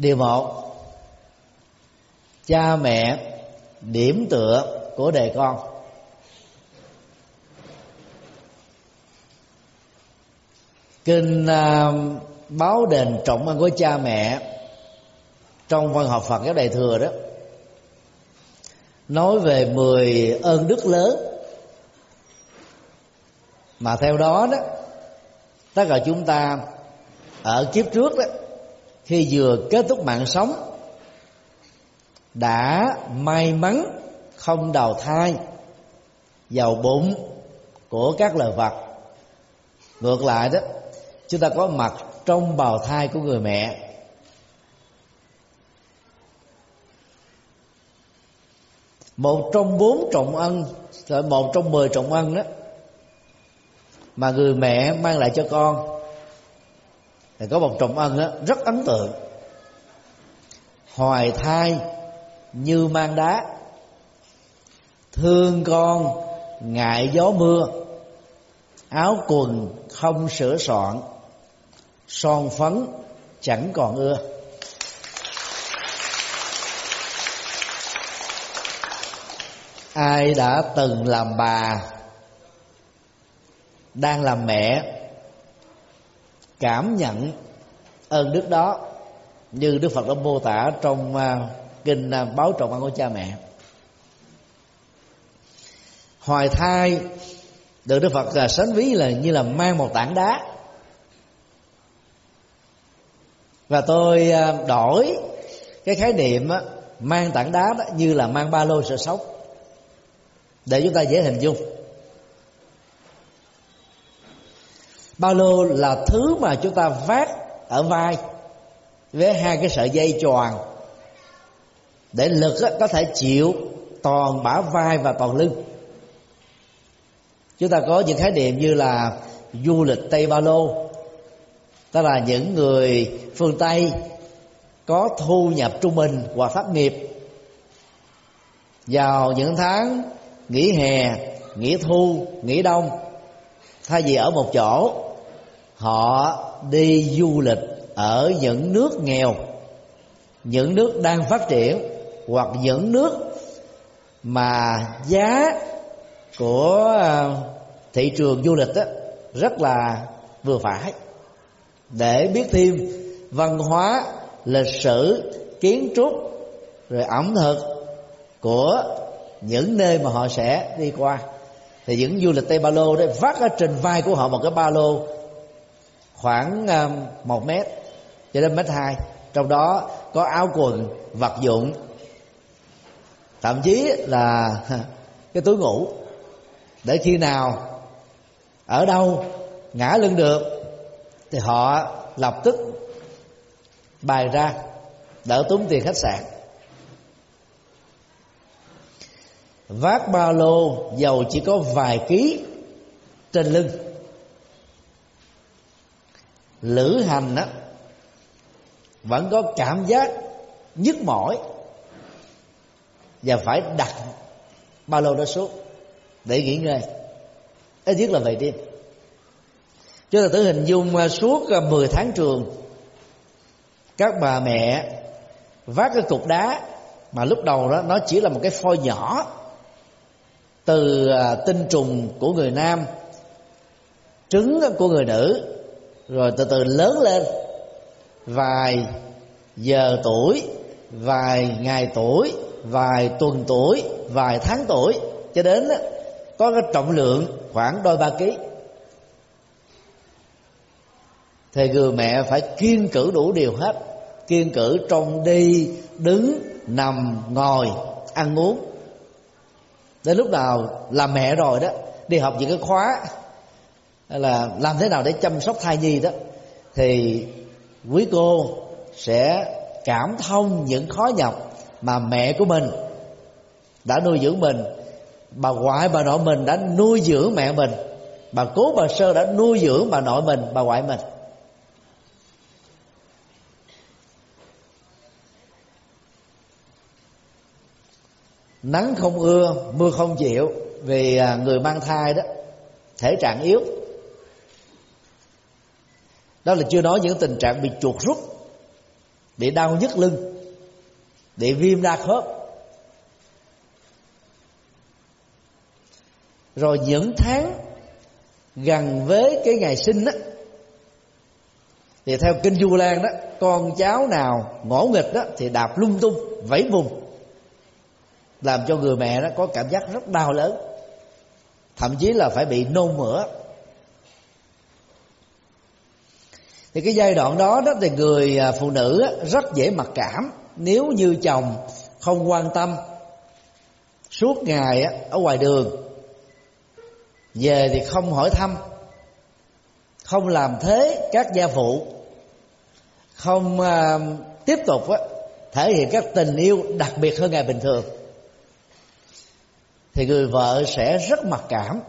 điều một. Cha mẹ điểm tựa của đề con. Kinh uh, báo đền trọng ân của cha mẹ trong văn học Phật giáo Đại thừa đó nói về 10 ơn đức lớn. Mà theo đó đó tất cả chúng ta ở kiếp trước đó khi vừa kết thúc mạng sống, đã may mắn không đào thai vào bụng của các loài vật. Ngược lại đó, chúng ta có mặt trong bào thai của người mẹ. Một trong bốn trọng ân, một trong mười trọng ân đó, mà người mẹ mang lại cho con thì có một trọng ân đó, rất ấn tượng. Hoài thai như mang đá. Thương con ngại gió mưa. Áo quần không sửa soạn. Son phấn chẳng còn ưa. Ai đã từng làm bà đang làm mẹ cảm nhận ơn đức đó như đức phật đã mô tả trong uh, kinh uh, báo trọng ăn của cha mẹ. Hoài thai được đức phật uh, sánh ví là như là mang một tảng đá. Và tôi đổi cái khái niệm á, mang tảng đá đó như là mang ba lô sợ sống. Để chúng ta dễ hình dung. Ba lô là thứ mà chúng ta vác ở vai với hai cái sợi dây tròn để lực có thể chịu toàn bả vai và toàn lưng. Chúng ta có những khái niệm như là du lịch tây ba lô tức là những người phương tây có thu nhập trung bình hoặc thất nghiệp. Vào những tháng nghỉ hè, nghỉ thu, nghỉ đông, thay vì ở một chỗ họ đi du lịch ở những nước nghèo, những nước đang phát triển, hoặc những nước mà giá của à, thị trường du lịch đó rất là vừa phải. Để biết thêm văn hóa, lịch sử, kiến trúc, rồi ẩm thực của những nơi mà họ sẽ đi qua, thì những du lịch tây ba lô đấy vác ở trên vai của họ một cái ba lô khoảng ờ, một mét cho đến mét hai. Trong đó có áo quần, vật dụng. Thậm chí là cái túi ngủ. Để khi nào ở đâu ngã lưng được, thì họ lập tức bài ra, đỡ tốn tiền khách sạn. Vác ba lô dầu chỉ có vài ký trên lưng lữ hành đó vẫn có cảm giác nhức mỏi và phải đặt ba lô đó xuống để nghỉ ngơi. Ít nhất là vậy đi chúng ta thử hình dung à, suốt à, 10 tháng trường, các bà mẹ vác cái cục đá mà lúc đầu đó nó chỉ là một cái phôi nhỏ từ à, tinh trùng của người nam, trứng của người nữ rồi từ từ lớn lên. Vài giờ tuổi, vài ngày tuổi, vài tuần tuổi, vài tháng tuổi. Cho đến có cái trọng lượng khoảng đôi ba ký. Thì người mẹ phải kiên cử đủ điều hết. Kiên cử trong đi, đứng, nằm, ngồi, ăn uống. Đến lúc nào làm mẹ rồi đó, đi học những cái khóa là làm thế nào để chăm sóc thai nhi đó, thì quý cô sẽ cảm thông những khó nhọc mà mẹ của mình đã nuôi dưỡng mình, bà ngoại bà nội mình đã nuôi dưỡng mẹ mình, bà cố bà sơ đã nuôi dưỡng bà nội mình, bà ngoại mình. Nắng không ưa, mưa không chịu vì à, người mang thai đó, thể trạng yếu đó là chưa nói những tình trạng bị chuột rút, bị đau nhức lưng, bị viêm đa khớp. Rồi những tháng gần với cái ngày sinh đó thì theo kinh du lan đó, con cháu nào ngỗ nghịch đó thì đạp lung tung, vẫy vùng, làm cho người mẹ đó có cảm giác rất đau lớn. Thậm chí là phải bị nôn mửa. Thì cái giai đoạn đó đó thì người à, phụ nữ rất dễ mặc cảm. Nếu như chồng không quan tâm, suốt ngày ở ngoài đường, về thì không hỏi thăm, không làm thế các gia phụ không à, tiếp tục thể hiện các tình yêu đặc biệt hơn ngày bình thường, thì người vợ sẽ rất mặc cảm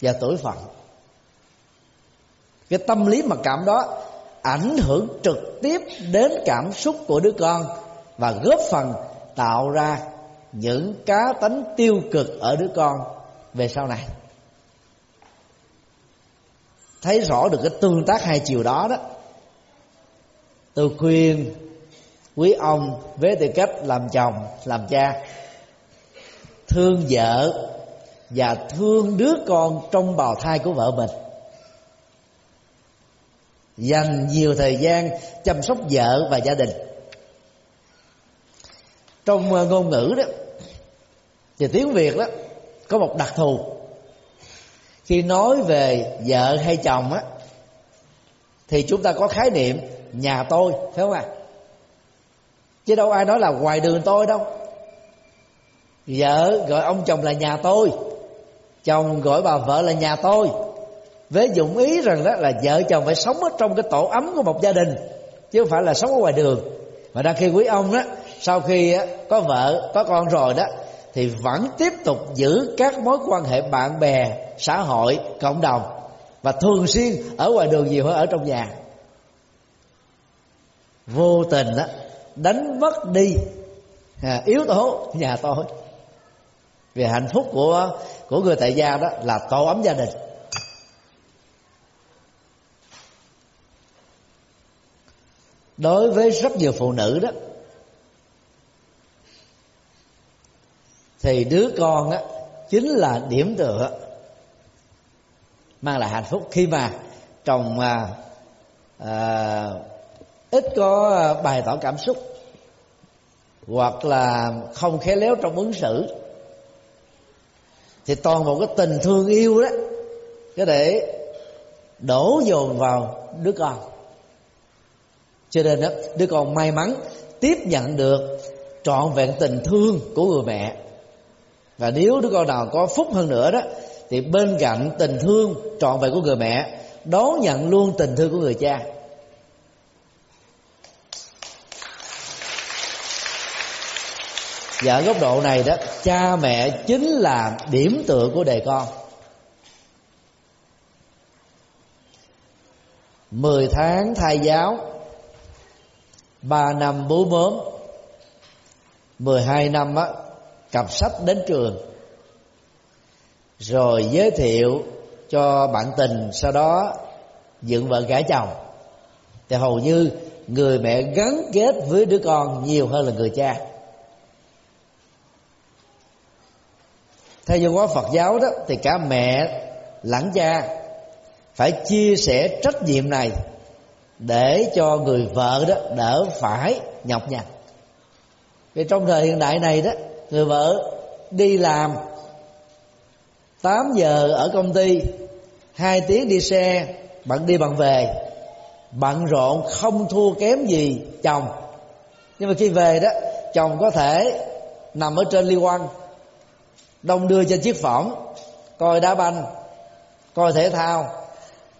và tuổi phận cái tâm lý mặc cảm đó ảnh hưởng trực tiếp đến cảm xúc của đứa con và góp phần tạo ra những cá tánh tiêu cực ở đứa con. Về sau này, thấy rõ được cái tương tác hai chiều đó đó, tôi khuyên quý ông với tư cách làm chồng, làm cha, thương vợ và thương đứa con trong bào thai của vợ mình dành nhiều thời gian chăm sóc vợ và gia đình. Trong ờ, ngôn ngữ đó, thì tiếng việt đó, có một đặc thù. Khi nói về vợ hay chồng á, thì chúng ta có khái niệm nhà tôi, phải không ạ? À? chứ đâu ai nói là ngoài đường tôi đâu. Vợ gọi ông chồng là nhà tôi, chồng gọi bà vợ là nhà tôi với dụng ý rằng đó là vợ chồng phải sống ở trong cái tổ ấm của một gia đình chứ không phải là sống ở ngoài đường. Và đa khi quý ông đó sau khi có vợ có con rồi đó thì vẫn tiếp tục giữ các mối quan hệ bạn bè xã hội cộng đồng và thường xuyên ở ngoài đường nhiều hơn ở trong nhà. Vô tình đó đánh mất đi à, yếu tố nhà tôi. Vì hạnh phúc của của người tại gia đó là tổ ấm gia đình. Đối với rất nhiều phụ nữ đó thì đứa con á chính là điểm tựa mang lại hạnh phúc. Khi mà chồng à, à, ít có bày tỏ cảm xúc hoặc là không khéo léo trong ứng xử thì toàn bộ cái tình thương yêu đó có thể đổ dồn vào đứa con cho nên đó đứa con may mắn tiếp nhận được trọn vẹn tình thương của người mẹ. Và nếu đứa con nào có phúc hơn nữa đó, thì bên cạnh tình thương trọn vẹn của người mẹ, đón nhận luôn tình thương của người cha. Và ở góc độ này đó, cha mẹ chính là điểm tựa của đề con. Mười tháng thai giáo ba năm bú mớm. Mười hai năm á, cặp sách đến trường. Rồi giới thiệu cho bạn tình, sau đó dựng vợ gả chồng. Thì hầu như người mẹ gắn kết với đứa con nhiều hơn là người cha. Theo văn hóa phật giáo đó, thì cả mẹ lẫn cha phải chia sẻ trách nhiệm này để cho người vợ đó đỡ phải nhọc nhằn. Vì trong thời hiện đại này đó, người vợ đi làm 8 giờ ở công ty, hai tiếng đi xe bạn đi bạn về, bận rộn không thua kém gì chồng. Nhưng mà khi về đó, chồng có thể nằm ở trên liên quan đông đưa trên chiếc phỏng coi đá banh, coi thể thao,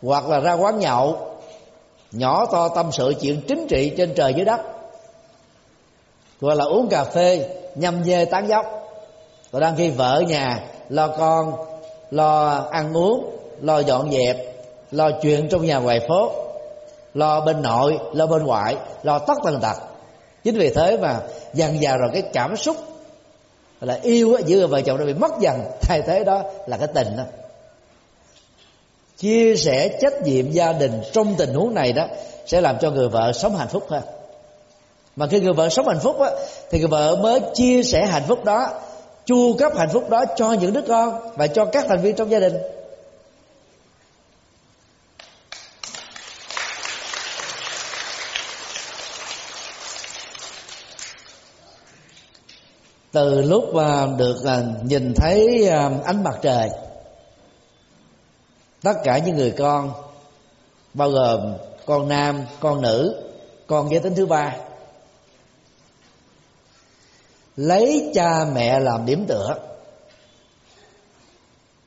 hoặc là ra quán nhậu nhỏ to tâm sự chuyện chính trị trên trời dưới đất. Gọi là uống cà phê, nhâm nhê tán dốc rồi đang khi vợ nhà, lo con, lo ăn uống, lo dọn dẹp, lo chuyện trong nhà ngoài phố, lo bên nội, lo bên ngoại, lo tất tần tật. Chính vì thế mà dần dà rồi cái cảm xúc là yêu giữa vợ chồng nó bị mất dần. Thay thế đó là cái tình đó chia sẻ trách nhiệm gia đình trong tình huống này đó sẽ làm cho người vợ sống hạnh phúc hơn. Mà khi người vợ sống hạnh phúc á, thì người vợ mới chia sẻ hạnh phúc đó chu cấp hạnh phúc đó cho những đứa con và cho các thành viên trong gia đình. Từ lúc mà được à, nhìn thấy à, ánh mặt trời tất cả những người con, bao gồm con nam, con nữ, con giới tính thứ ba, lấy cha mẹ làm điểm tựa.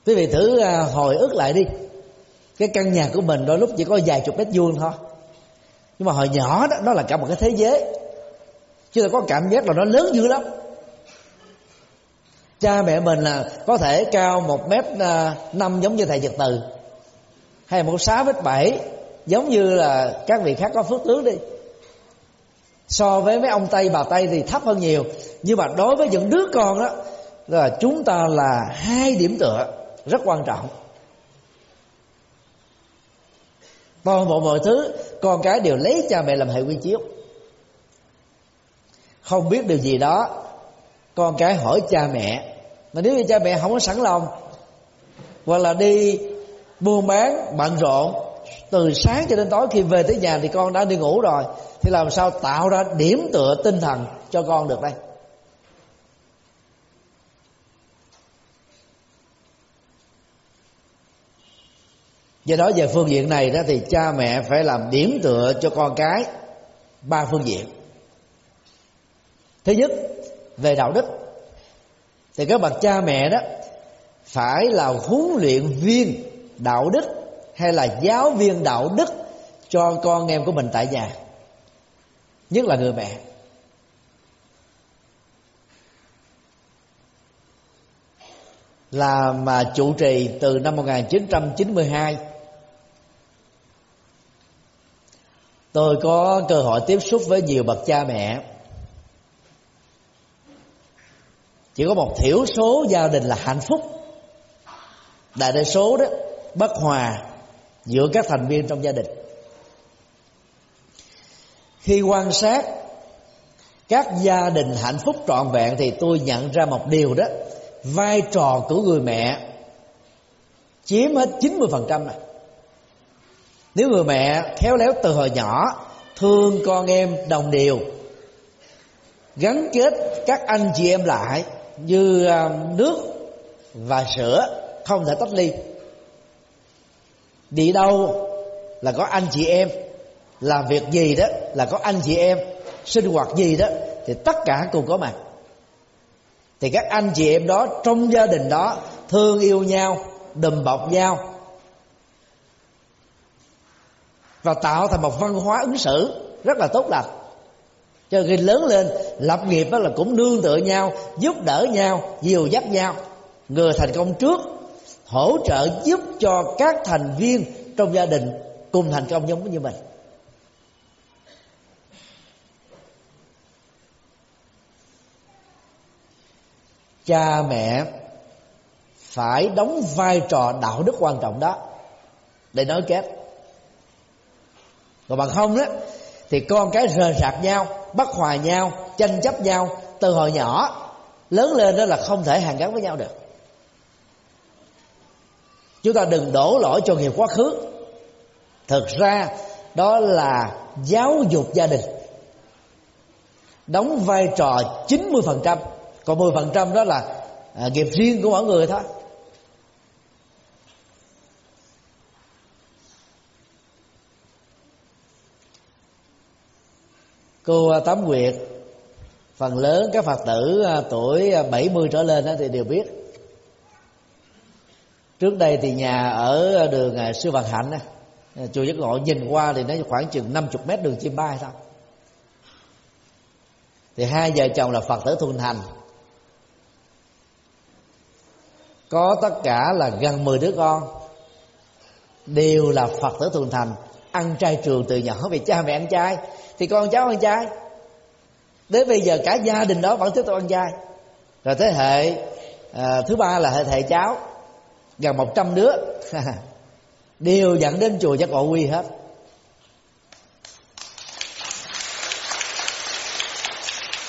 Quý vị thử à, hồi ức lại đi. Cái căn nhà của mình đôi lúc chỉ có vài chục mét vuông thôi. Nhưng mà hồi nhỏ đó, nó là cả một cái thế giới. Chứ là có cảm giác là nó lớn dữ lắm. Cha mẹ mình là có thể cao một mét à, năm giống như thầy nhật từ hay một sáu mét bảy, giống như là các vị khác có phước tướng đi. So với mấy ông tây, bà tây thì thấp hơn nhiều. Nhưng mà đối với những đứa con đó, là chúng ta là hai điểm tựa, rất quan trọng. Toàn bộ mọi thứ, con cái đều lấy cha mẹ làm hệ quy chiếu. Không biết điều gì đó, con cái hỏi cha mẹ. Mà nếu như cha mẹ không có sẵn lòng, hoặc là đi buôn bán, bận rộn. Từ sáng cho đến tối khi về tới nhà thì con đã đi ngủ rồi. Thì làm sao tạo ra điểm tựa tinh thần cho con được đây? Do đó về phương diện này đó thì cha mẹ phải làm điểm tựa cho con cái ba phương diện. Thứ nhất, về đạo đức. Thì các bậc cha mẹ đó phải là huấn luyện viên đạo đức hay là giáo viên đạo đức cho con em của mình tại nhà, nhất là người mẹ. Là mà chủ trì từ năm 1992 tôi có cơ hội tiếp xúc với nhiều bậc cha mẹ. Chỉ có một thiểu số gia đình là hạnh phúc. Đại đa số đó bất hòa giữa các thành viên trong gia đình. Khi quan sát các gia đình hạnh phúc trọn vẹn thì tôi nhận ra một điều đó. Vai trò của người mẹ chiếm hết 90% này. Nếu người mẹ khéo léo từ hồi nhỏ thương con em đồng đều, gắn kết các anh chị em lại như à, nước và sữa không thể tách ly đi đâu là có anh chị em, làm việc gì đó là có anh chị em, sinh hoạt gì đó thì tất cả cùng có mặt. Thì các anh chị em đó trong gia đình đó thương yêu nhau, đùm bọc nhau và tạo thành một văn hóa ứng xử rất là tốt lành. Cho khi lớn lên, lập nghiệp đó là cũng nương tựa nhau, giúp đỡ nhau, dìu dắt nhau người thành công trước hỗ trợ giúp cho các thành viên trong gia đình cùng thành công giống như mình. Cha mẹ phải đóng vai trò đạo đức quan trọng đó để nói kết còn bằng không đó thì con cái rời rạc nhau, bắt hòa nhau, tranh chấp nhau từ hồi nhỏ, lớn lên đó là không thể hàn gắn với nhau được chúng ta đừng đổ lỗi cho nghiệp quá khứ. Thực ra đó là giáo dục gia đình. Đóng vai trò 90% còn 10% đó là à, nghiệp riêng của mỗi người thôi. Cô à, tám nguyệt phần lớn các phật tử à, tuổi à, 70 trở lên đó thì đều biết trước đây thì nhà ở đường à, sư vạn hạnh à, chùa giác ngộ nhìn qua thì nó khoảng chừng 50 mét đường chim bay thôi. Thì hai vợ chồng là phật tử thuần thành. Có tất cả là gần 10 đứa con đều là phật tử thuần thành ăn trai trường từ nhỏ vì cha mẹ ăn trai thì con cháu ăn trai đến bây giờ cả gia đình đó vẫn tiếp tục ăn trai rồi thế hệ à, thứ ba là hệ thầy cháu gần một trăm đứa. Đều dẫn đến chùa giác ngộ quy hết.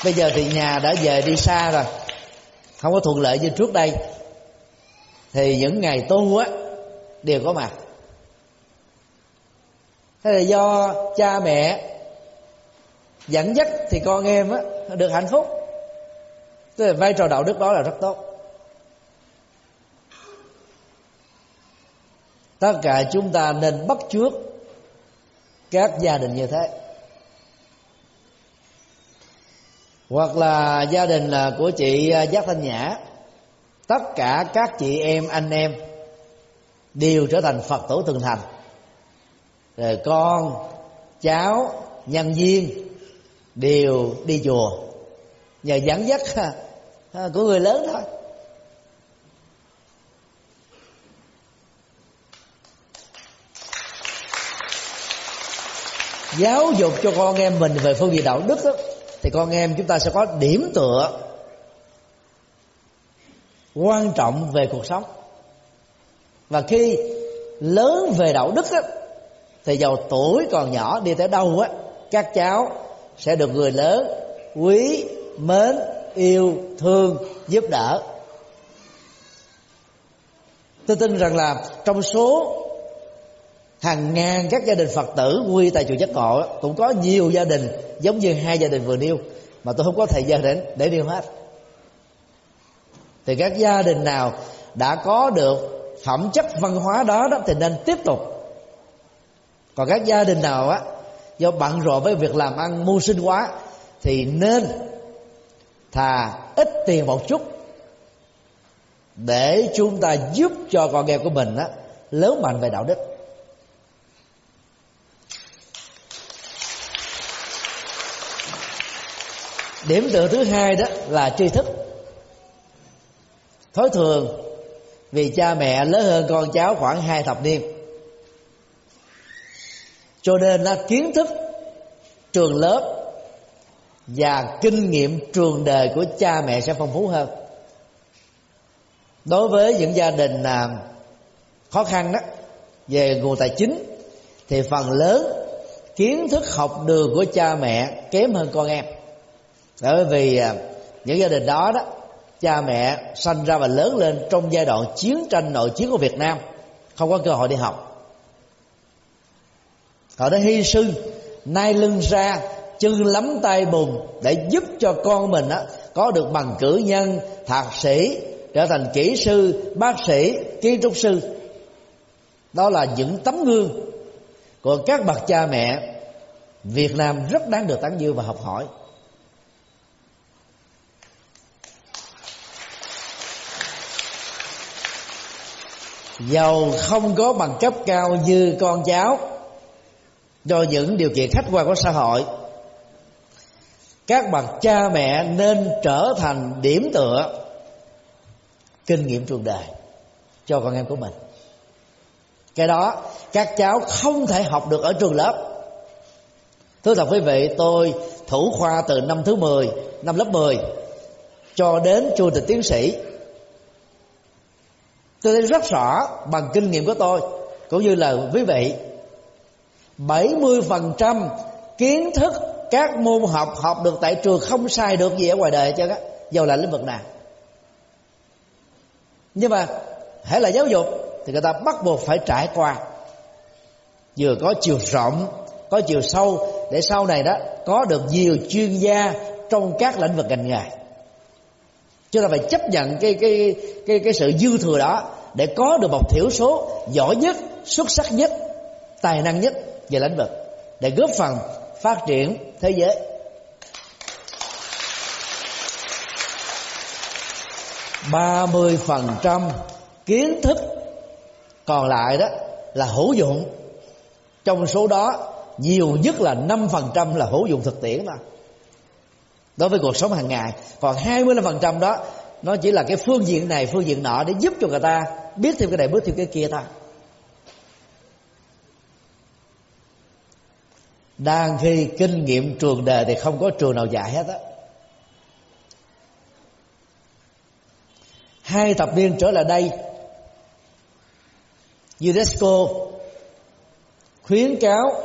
Bây giờ thì nhà đã về đi xa rồi. Không có thuận lợi như trước đây. Thì những ngày tu á, đều có mặt. Thế là do cha mẹ dẫn dắt thì con em á, được hạnh phúc. Tức là vai trò đạo đức đó là rất tốt. Tất cả chúng ta nên bắt chước các gia đình như thế. Hoặc là gia đình là của chị à, giác thanh nhã. Tất cả các chị em, anh em đều trở thành phật tổ thường thành. Rồi con, cháu, nhân viên đều đi chùa. Nhờ dẫn dắt của người lớn thôi. Giáo dục cho con em mình về phương diện đạo đức đó, thì con em chúng ta sẽ có điểm tựa quan trọng về cuộc sống. Và khi lớn về đạo đức á, thì giàu tuổi còn nhỏ đi tới đâu á các cháu sẽ được người lớn quý mến yêu thương giúp đỡ. Tôi tin rằng là trong số hàng ngàn các gia đình phật tử quy tại chùa giác ngộ cũng có nhiều gia đình giống như hai gia đình vừa nêu, mà tôi không có thời gian để để nêu hết. Thì các gia đình nào đã có được phẩm chất văn hóa đó đó, thì nên tiếp tục. Còn các gia đình nào á, do bận rộn với việc làm ăn, mưu sinh quá, thì nên thà ít tiền một chút để chúng ta giúp cho con nghèo của mình á, lớn mạnh về đạo đức. Điểm tựa thứ hai đó là tri thức. Thói thường vì cha mẹ lớn hơn con cháu khoảng hai thập niên. Cho nên là kiến thức trường lớp và kinh nghiệm trường đời của cha mẹ sẽ phong phú hơn. Đối với những gia đình à, khó khăn đó về nguồn tài chính thì phần lớn kiến thức học đường của cha mẹ kém hơn con em bởi vì à, những gia đình đó đó cha mẹ sanh ra và lớn lên trong giai đoạn chiến tranh nội chiến của Việt Nam không có cơ hội đi học. Họ đã hy sinh nay lưng ra chân lắm tay bùn để giúp cho con mình á, có được bằng cử nhân thạc sĩ trở thành kỹ sư bác sĩ kiến trúc sư. Đó là những tấm gương của các bậc cha mẹ Việt Nam rất đáng được tán dương và học hỏi. Giàu không có bằng cấp cao như con cháu. Do những điều kiện khách quan của xã hội, các bậc cha mẹ nên trở thành điểm tựa kinh nghiệm trường đời cho con em của mình. Cái đó, các cháu không thể học được ở trường lớp. Thưa thật quý vị, tôi thủ khoa từ năm thứ 10 năm lớp 10 cho đến chu tịch tiến sĩ tôi thấy rất rõ bằng kinh nghiệm của tôi, cũng như là quý vị. 70% kiến thức các môn học học được tại trường không sai được gì ở ngoài đời chứ á, dầu là lĩnh vực nào. Nhưng mà hãy là giáo dục thì người ta bắt buộc phải trải qua. Vừa có chiều rộng, có chiều sâu, để sau này đó có được nhiều chuyên gia trong các lĩnh vực ngành nghề chúng ta phải chấp nhận cái cái cái cái sự dư thừa đó để có được một thiểu số giỏi nhất, xuất sắc nhất, tài năng nhất về lĩnh vực để góp phần phát triển thế giới ba mươi phần trăm kiến thức còn lại đó là hữu dụng trong số đó, nhiều nhất là năm phần trăm là hữu dụng thực tiễn mà đối với cuộc sống hàng ngày. Còn hai mươi phần trăm đó, nó chỉ là cái phương diện này, phương diện nọ để giúp cho người ta biết thêm cái này biết thêm cái kia thôi. Đang khi kinh nghiệm trường đề thì không có trường nào dạy hết á. Hai thập niên trở lại đây, UNESCO khuyến cáo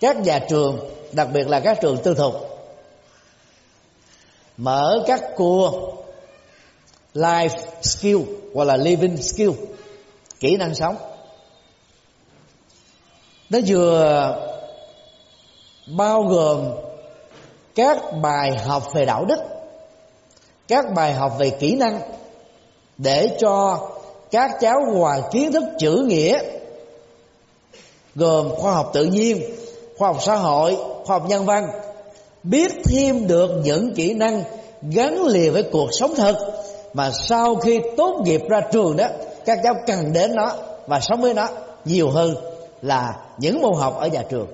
các nhà trường, đặc biệt là các trường tư thục mở các cua. Life skill, hoặc là living skill. Kỹ năng sống. Nó vừa bao gồm các bài học về đạo đức, các bài học về kỹ năng, để cho các cháu ngoài kiến thức chữ nghĩa, gồm khoa học tự nhiên, khoa học xã hội, khoa học nhân văn biết thêm được những kỹ năng gắn liền với cuộc sống thực mà sau khi tốt nghiệp ra trường đó, các cháu cần đến nó và sống với nó nhiều hơn là những môn học ở nhà trường.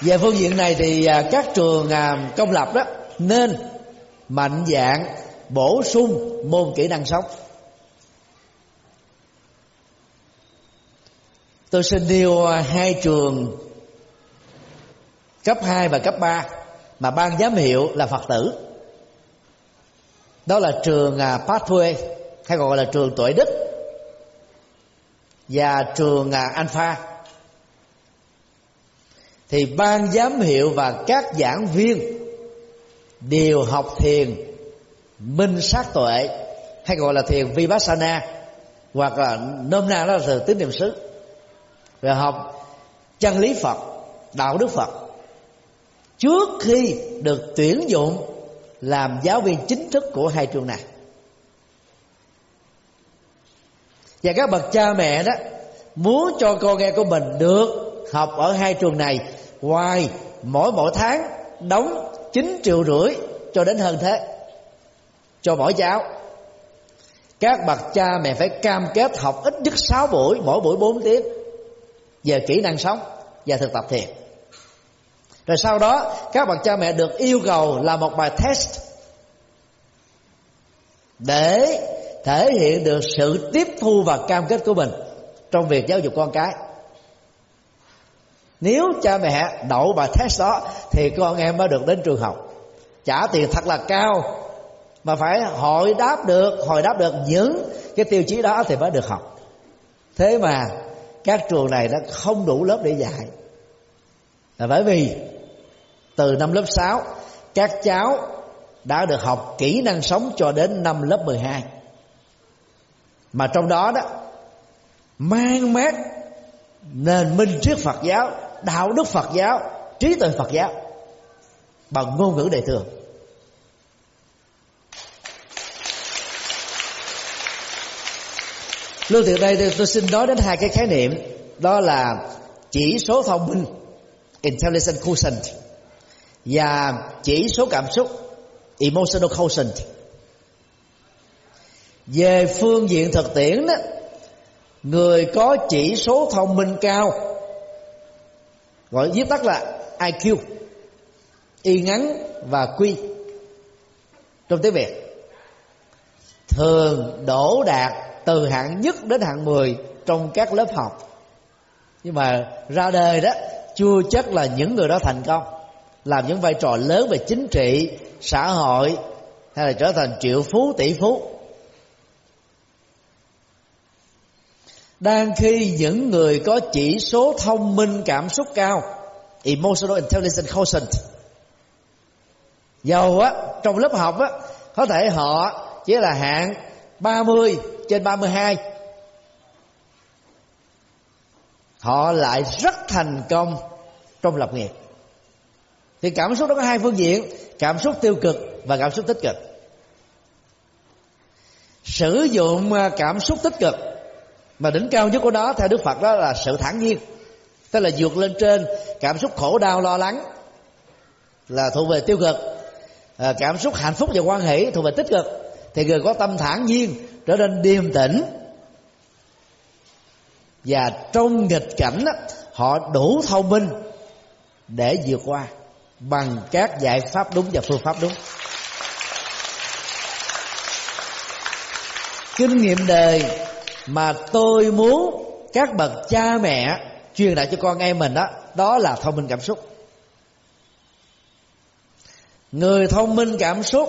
Về phương diện này thì à, các trường à, công lập đó nên mạnh dạng bổ sung môn kỹ năng sống. Tôi xin nêu hai trường, cấp 2 và cấp 3 mà ban giám hiệu là phật tử. Đó là trường à, pathway, hay còn gọi là trường tuổi đức, và trường à, alpha. Thì ban giám hiệu và các giảng viên đều học thiền minh sát tuệ, hay gọi là thiền vipassana, hoặc là nôm na đó là từ tín niệm xứ rồi học chân lý phật, đạo đức phật. Trước khi được tuyển dụng làm giáo viên chính thức của hai trường này. Và các bậc cha mẹ đó muốn cho con nghe của mình được học ở hai trường này ngoài mỗi mỗi tháng đóng 9 triệu rưỡi cho đến hơn thế, cho mỗi cháu các bậc cha mẹ phải cam kết học ít nhất 6 buổi, mỗi buổi 4 tiếng về kỹ năng sống và thực tập thiền. Rồi sau đó, các bậc cha mẹ được yêu cầu làm một bài test để thể hiện được sự tiếp thu và cam kết của mình trong việc giáo dục con cái. Nếu cha mẹ đậu bài test đó, thì con em mới được đến trường học. Trả tiền thật là cao, mà phải hội đáp được hồi đáp được những cái tiêu chí đó thì mới được học. Thế mà các trường này nó không đủ lớp để dạy. Là bởi vì từ năm lớp 6 các cháu đã được học kỹ năng sống cho đến năm lớp 12 mà trong đó đó, mang mát nền minh triết Phật giáo, đạo đức Phật giáo, trí tuệ Phật giáo bằng ngôn ngữ đời thường. Lưu thiện đây, tôi xin nói đến hai cái khái niệm. Đó là chỉ số thông minh, Intelligent quotient, Và chỉ số cảm xúc, Emotional quotient. Về phương diện thực tiễn đó, Người có chỉ số thông minh cao, Gọi viết tắt là IQ Y ngắn và quy Trong tiếng Việt, Thường đổ đạt từ hạng nhất đến hạng 10 trong các lớp học. Nhưng mà ra đời đó, chưa chắc là những người đó thành công. Làm những vai trò lớn về chính trị, xã hội, hay là trở thành triệu phú, tỷ phú. Đang khi những người có chỉ số thông minh cảm xúc cao, emotional intelligence quotient, giàu á, trong lớp học á, có thể họ chỉ là hạng 30 trên 32 họ lại rất thành công trong lập nghiệp. Thì cảm xúc nó có hai phương diện cảm xúc tiêu cực và cảm xúc tích cực. Sử dụng à, cảm xúc tích cực mà đỉnh cao nhất của nó theo đức phật đó là sự thản nhiên. Tức là vượt lên trên cảm xúc khổ đau lo lắng là thuộc về tiêu cực. À, cảm xúc hạnh phúc và quan hệ thuộc về tích cực thì người có tâm thản nhiên trở nên điềm tĩnh. Và trong nghịch cảnh đó, họ đủ thông minh để vượt qua bằng các giải pháp đúng và phương pháp đúng. Kinh nghiệm đời mà tôi muốn các bậc cha mẹ truyền đạt cho con em mình đó đó là thông minh cảm xúc. Người thông minh cảm xúc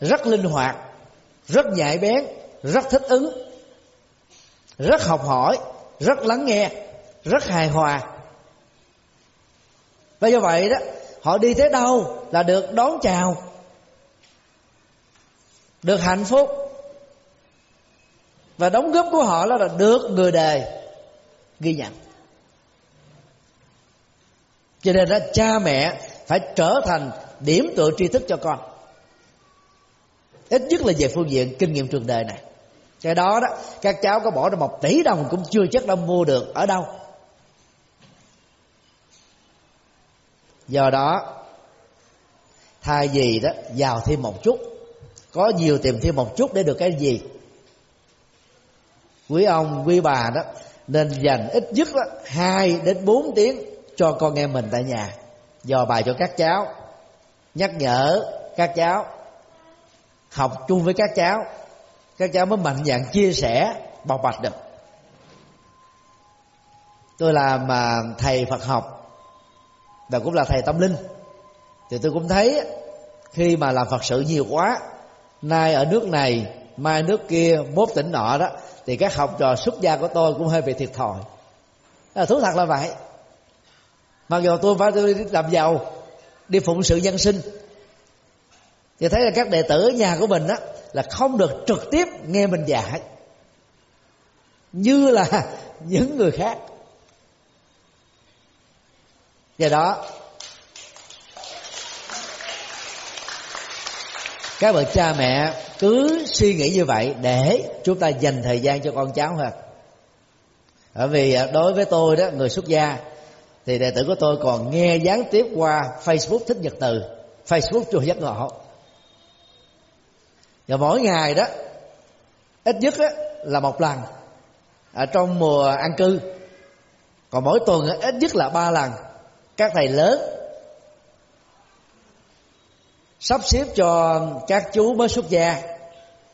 rất linh hoạt rất nhạy bén, rất thích ứng, rất học hỏi, rất lắng nghe, rất hài hòa. Và do vậy đó, họ đi tới đâu là được đón chào, được hạnh phúc. Và đóng góp của họ là được người đề ghi nhận. Cho nên đó, cha mẹ phải trở thành điểm tựa tri thức cho con ít nhất là về phương diện kinh nghiệm trường đời này. Cái đó đó, các cháu có bỏ ra một tỷ đồng cũng chưa chắc đã mua được ở đâu. Do đó, thay vì đó giàu thêm một chút, có nhiều tìm thêm một chút để được cái gì? Quý ông, quý bà đó, nên dành ít nhất là hai đến bốn tiếng cho con em mình tại nhà. Dò bài cho các cháu. Nhắc nhở các cháu học chung với các cháu. Các cháu mới mạnh dạn chia sẻ bộc bạch được. Tôi làm mà thầy phật học và cũng là thầy tâm linh. Thì tôi cũng thấy khi mà làm phật sự nhiều quá nay ở nước này mai nước kia mốt tỉnh nọ đó thì các học trò xuất gia của tôi cũng hơi bị thiệt thòi. À, thú thật là vậy. Mặc dù tôi phải đi làm giàu đi phụng sự dân sinh thì thấy là các đệ tử ở nhà của mình á, là không được trực tiếp nghe mình dạy như là những người khác. Do đó, các bậc cha mẹ cứ suy nghĩ như vậy để chúng ta dành thời gian cho con cháu hơn bởi vì à, đối với tôi đó, người xuất gia, thì đệ tử của tôi còn nghe gián tiếp qua facebook thích nhật từ, facebook chùa giác ngộ và mỗi ngày đó ít nhất đó, là một lần ở trong mùa an cư. Còn mỗi tuần đó, ít nhất là ba lần. Các thầy lớn sắp xếp cho các chú mới xuất gia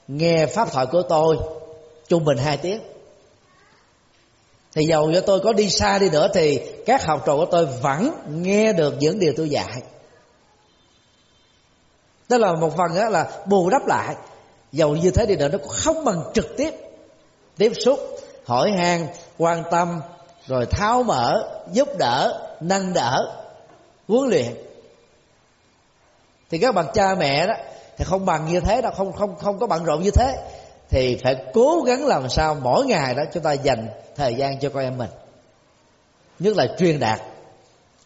nghe pháp thoại của tôi trung bình hai tiếng. Thì dầu cho tôi có đi xa đi nữa thì các học trò của tôi vẫn nghe được những điều tôi dạy tức là một phần đó là bù đắp lại. Dầu như thế đi nữa, nó cũng không bằng trực tiếp. Tiếp xúc, hỏi han, quan tâm, rồi tháo mở, giúp đỡ, nâng đỡ, huấn luyện. Thì các bậc cha mẹ đó, thì không bằng như thế đâu, không không không có bận rộn như thế. Thì phải cố gắng làm sao mỗi ngày đó chúng ta dành thời gian cho con em mình. Nhất là truyền đạt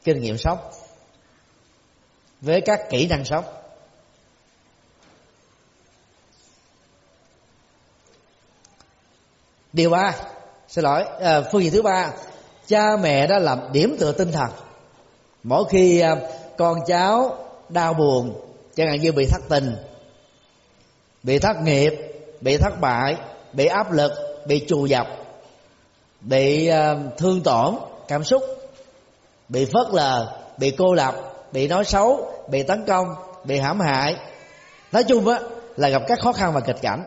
kinh nghiệm sống. Với các kỹ năng sống. Điều ba xin lỗi à, phương diện thứ ba cha mẹ đã làm điểm tựa tinh thần. Mỗi khi à, con cháu đau buồn chẳng hạn như bị thất tình bị thất nghiệp bị thất bại bị áp lực bị trù dập bị à, thương tổn cảm xúc bị phớt lờ bị cô lập bị nói xấu bị tấn công bị hãm hại. Nói chung á là gặp các khó khăn và kịch cảnh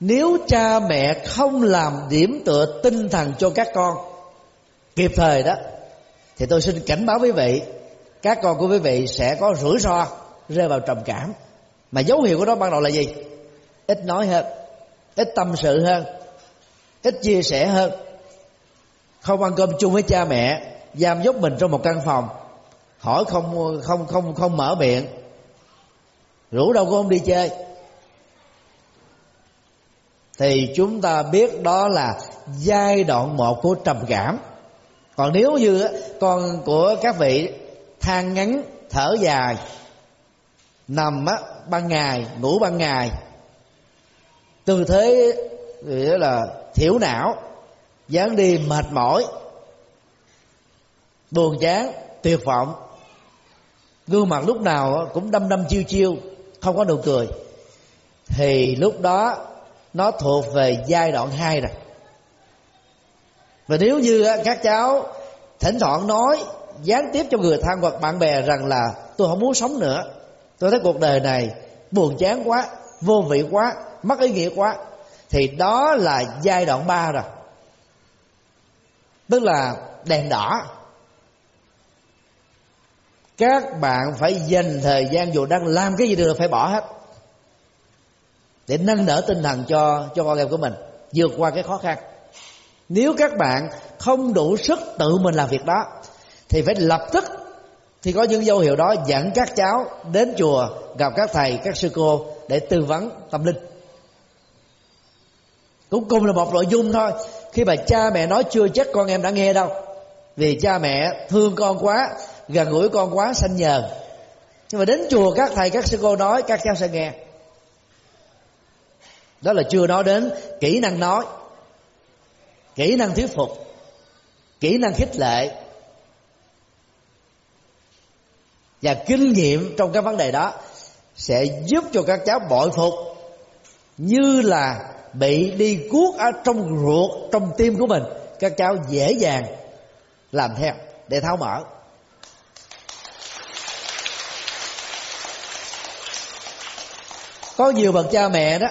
nếu cha mẹ không làm điểm tựa tinh thần cho các con, kịp thời đó, thì tôi xin cảnh báo quý vị, các con của quý vị sẽ có rủi ro rơi vào trầm cảm. Mà dấu hiệu của nó ban đầu là gì? Ít nói hơn, ít tâm sự hơn, ít chia sẻ hơn. Không ăn cơm chung với cha mẹ, giam dốc mình trong một căn phòng, hỏi không không không không mở miệng. Rủ đâu cũng không đi chơi thì chúng ta biết đó là giai đoạn một của trầm cảm. Còn nếu như con của các vị than ngắn, thở dài, nằm á, ban ngày, ngủ ban ngày, tư thế, nghĩa là thiểu não, dáng đi mệt mỏi, buồn chán, tuyệt vọng, gương mặt lúc nào cũng đâm đâm chiêu chiêu, không có nụ cười, thì lúc đó nó thuộc về giai đoạn hai rồi. Và nếu như các cháu thỉnh thoảng nói, gián tiếp cho người thân hoặc bạn bè rằng là, tôi không muốn sống nữa. Tôi thấy cuộc đời này buồn chán quá, vô vị quá, mất ý nghĩa quá. Thì đó là giai đoạn ba rồi. Tức là đèn đỏ. Các bạn phải dành thời gian dù đang làm cái gì được phải bỏ hết để nâng đỡ tinh thần cho cho con em của mình, vượt qua cái khó khăn. Nếu các bạn không đủ sức tự mình làm việc đó, thì phải lập tức thì có những dấu hiệu đó dẫn các cháu đến chùa, gặp các thầy, các sư cô để tư vấn tâm linh. Cũng cùng là một nội dung thôi. Khi mà cha mẹ nói chưa chắc con em đã nghe đâu. Vì cha mẹ thương con quá, gần gũi con quá, sanh nhờ nhưng mà đến chùa các thầy, các sư cô nói, các cháu sẽ nghe đó là chưa nói đến kỹ năng nói, kỹ năng thuyết phục, kỹ năng khích lệ, và kinh nghiệm trong các vấn đề đó sẽ giúp cho các cháu bội phục như là bị đi cuốc ở trong ruột, trong tim của mình. Các cháu dễ dàng làm theo để tháo mở. Có nhiều bậc cha mẹ đó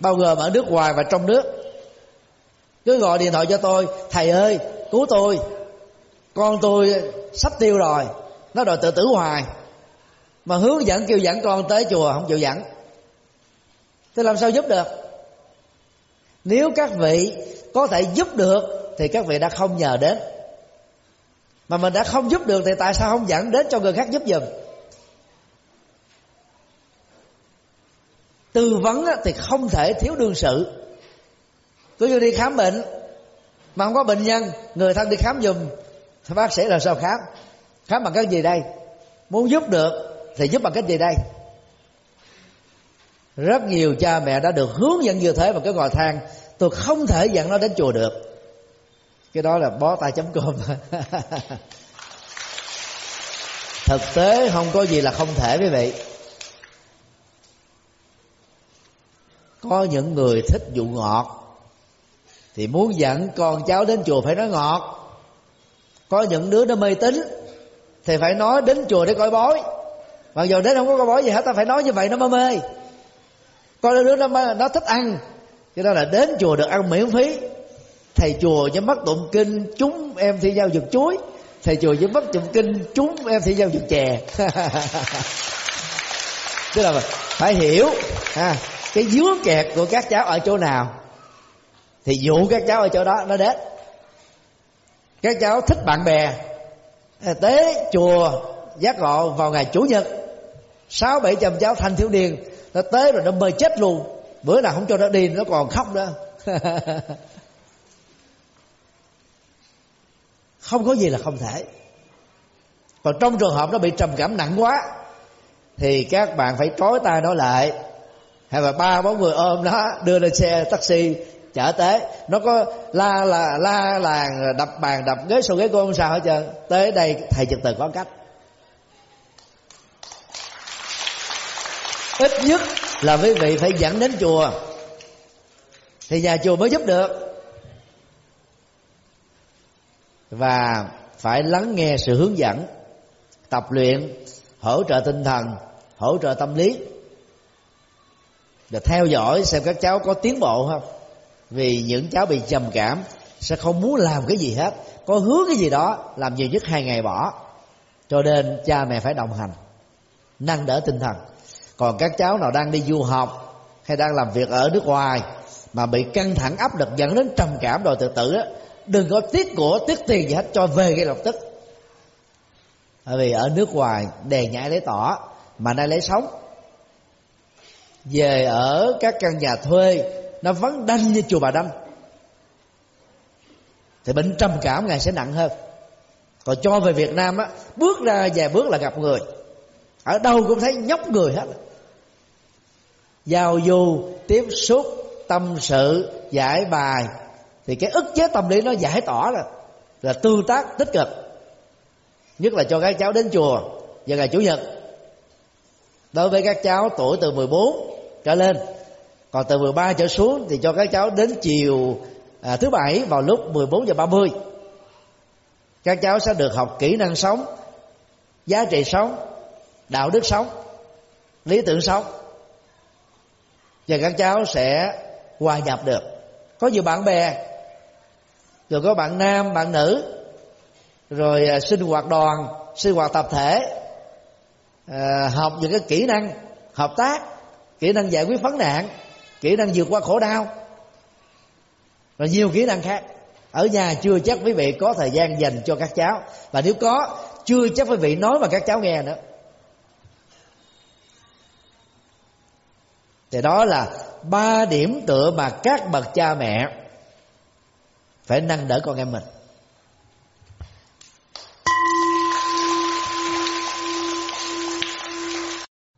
bao gồm ở nước ngoài và trong nước. Cứ gọi điện thoại cho tôi, thầy ơi, cứu tôi. Con tôi sắp tiêu rồi. Nó đòi tự tử hoài. Mà hướng dẫn kêu dẫn con tới chùa không chịu dẫn. Thế làm sao giúp được? Nếu các vị có thể giúp được, thì các vị đã không nhờ đến. Mà mình đã không giúp được, thì tại sao không dẫn đến cho người khác giúp giùm? Tư vấn thì không thể thiếu đương sự. Cứ như đi khám bệnh, mà không có bệnh nhân, người thân đi khám giùm, thì bác sĩ là sao khám? Khám bằng cái gì đây? Muốn giúp được, thì giúp bằng cách gì đây? Rất nhiều cha mẹ đã được hướng dẫn như thế mà cái ngồi thang. Tôi không thể dẫn nó đến chùa được. Cái đó là bó tay chấm cơm. Thực tế không có gì là không thể, quý vị. Có những người thích vụ ngọt, thì muốn dẫn con cháu đến chùa phải nói ngọt. Có những đứa nó mê tín, thì phải nói đến chùa để coi bói. Mặc dù đến không có coi bói gì hết, ta phải nói như vậy nó mới mê. Có đứa nó nó thích ăn cái đó là đến chùa được ăn miễn phí. Thầy chùa cho mất tụng kinh, chúng em thi giao dục chuối. Thầy chùa cho mất tụng kinh, chúng em thi giao dục chè. Tức là phải hiểu, ha cái dướng kẹt của các cháu ở chỗ nào, thì dụ các cháu ở chỗ đó, nó đến. Các cháu thích bạn bè, tế, chùa, giác ngộ vào ngày chủ nhật, sáu, bảy trăm cháu thanh thiếu niên, nó tế rồi nó mời chết luôn. Bữa nào không cho nó đi, nó còn khóc nữa. Không có gì là không thể. Còn trong trường hợp nó bị trầm cảm nặng quá, thì các bạn phải trói tay nó lại hay là ba, bốn người ôm nó đưa lên xe taxi, chở tế nó có la là, la làng, đập bàn, đập ghế, sau ghế cô không sao hết trơn. Tới đây, thầy trực từ có cách. Ít nhất là quý vị phải dẫn đến chùa. Thì nhà chùa mới giúp được. Và phải lắng nghe sự hướng dẫn, tập luyện, hỗ trợ tinh thần, hỗ trợ tâm lý và theo dõi xem các cháu có tiến bộ không. Vì những cháu bị trầm cảm sẽ không muốn làm cái gì hết, có hứa cái gì đó, làm nhiều nhất hai ngày bỏ. Cho nên cha mẹ phải đồng hành, nâng đỡ tinh thần. Còn các cháu nào đang đi du học hay đang làm việc ở nước ngoài mà bị căng thẳng áp lực dẫn đến trầm cảm rồi tự tử á, đừng có tiếc của, tiếc tiền gì hết, cho về ngay lập tức. Bởi vì ở nước ngoài đèn nhảy lấy tỏ mà nay lấy sống về ở các căn nhà thuê, nó vắng đanh như chùa bà đanh thì bệnh trầm cảm ngày sẽ nặng hơn. Còn cho về việt nam á, bước ra vài bước là gặp người. Ở đâu cũng thấy nhóc người hết. Giao du, tiếp xúc, tâm sự, giải bài. Thì cái ức chế tâm lý nó giải tỏa rồi. Là tương tác tích cực. Nhất là cho các cháu đến chùa vào ngày chủ nhật. Đối với các cháu tuổi từ 14 trở lên. Còn từ 13 trở xuống thì cho các cháu đến chiều à, thứ bảy vào lúc 14 giờ 30 các cháu sẽ được học kỹ năng sống giá trị sống đạo đức sống lý tưởng sống. Và các cháu sẽ hòa nhập được. Có nhiều bạn bè rồi có bạn nam bạn nữ rồi à, sinh hoạt đoàn sinh hoạt tập thể à, học những cái kỹ năng hợp tác kỹ năng giải quyết vấn nạn, kỹ năng vượt qua khổ đau, và nhiều kỹ năng khác. Ở nhà chưa chắc quý vị có thời gian dành cho các cháu. Và nếu có, chưa chắc quý vị nói mà các cháu nghe nữa. Thì đó là ba điểm tựa mà các bậc cha mẹ phải nâng đỡ con em mình.